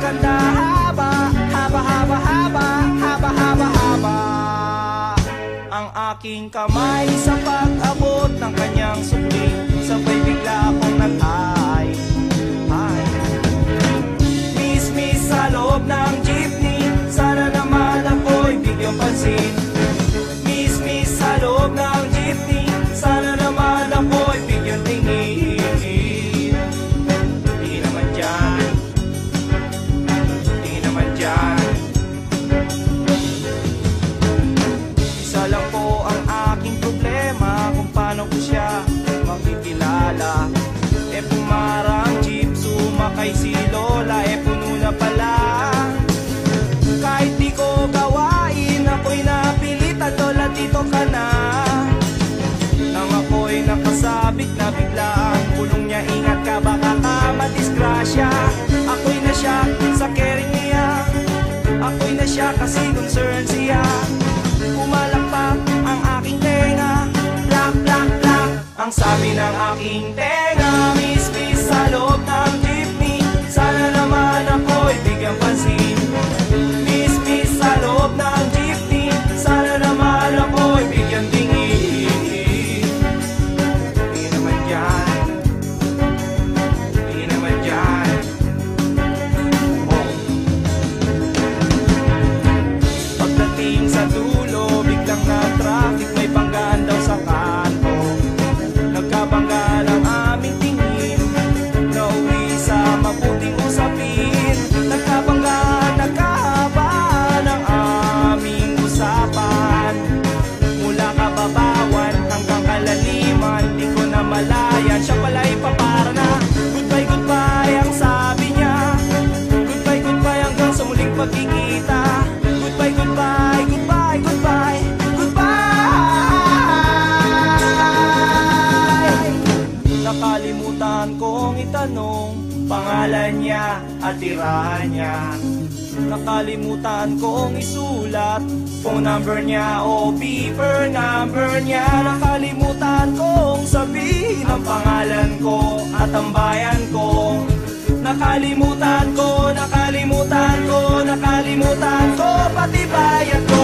kanta haba Haba, haba, haba, haba, haba, haba. Ang aking kamay sa pag bigla ang pulong niya. Ingat ka baka ka madisgrasya. Ako'y na-shock sa caring niya. Ako'y na-shock kasi concerned siya. Pumalakpak ang aking tenga. Plak, plak, plak Ang sabi ng aking tenga. tanong Pangalan niya at tirahan niya. Nakalimutan kong isulat Phone number niya o paper number niya. Nakalimutan kong sabihin Ang pangalan ko at ang bayan ko. Nakalimutan ko, nakalimutan ko, nakalimutan ko Pati bayan ko.